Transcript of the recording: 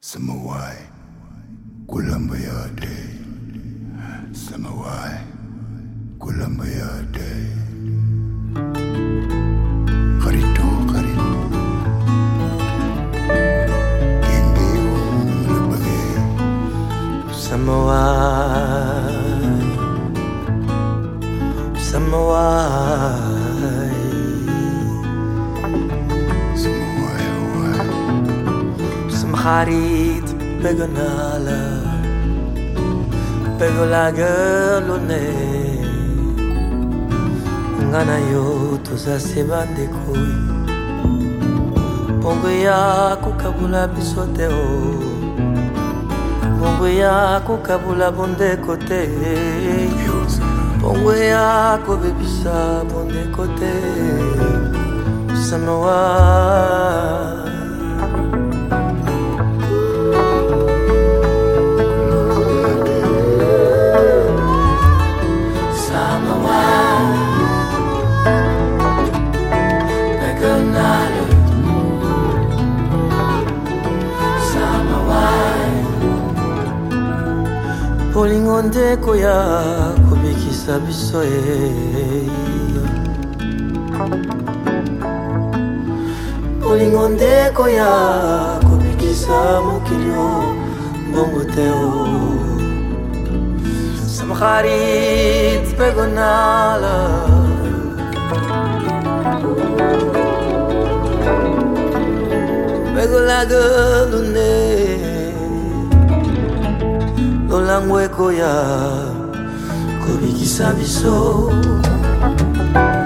Samawai, Kulambayade. Samawai, Kulambayade. Labagi. Samawai, Samawai, Samharit Begonala, Begolagolone, Nganayo tuza sebande koi, Bongo yako kabula bisoteo. Bongo yako kabula bonde kote Yosa. Bongo yako bebisa bonde kote Samawa Samawa Beganalo bolingo ndeko ya kobikisa biso e bolingo ndeko ya kobikisa mokili o mbongo te o samharit pegonala. Begolagalune lolango ekoya kobikisa biso Biso